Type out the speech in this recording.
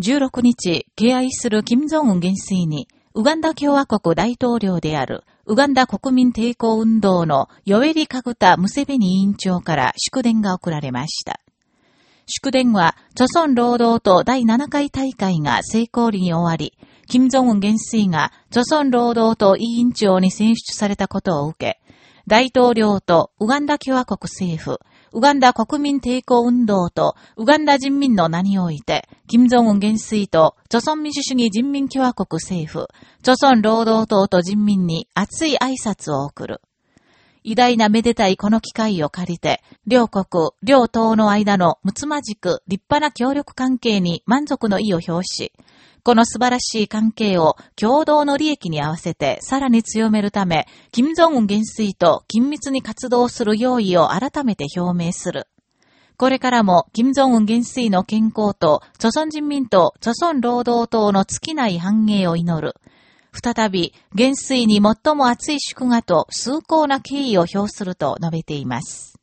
16日、敬愛する金正恩元帥に、ウガンダ共和国大統領である、ウガンダ国民抵抗運動のヨエリ・カグタ・ムセベニ委員長から祝電が送られました。祝電は、著村労働党第7回大会が成功裏に終わり、金正恩元帥が著村労働党委員長に選出されたことを受け、大統領とウガンダ共和国政府、ウガンダ国民抵抗運動とウガンダ人民の名において、金正恩元帥と、朝鮮民主主義人民共和国政府、朝鮮労働党と人民に熱い挨拶を送る。偉大なめでたいこの機会を借りて、両国、両党の間のむつまじく立派な協力関係に満足の意を表し、この素晴らしい関係を共同の利益に合わせてさらに強めるため、金正恩元帥と緊密に活動する用意を改めて表明する。これからも、金正恩元帥の健康と、朝鮮人民と朝鮮労働党の尽きない繁栄を祈る。再び、元帥に最も熱い祝賀と崇高な敬意を表すると述べています。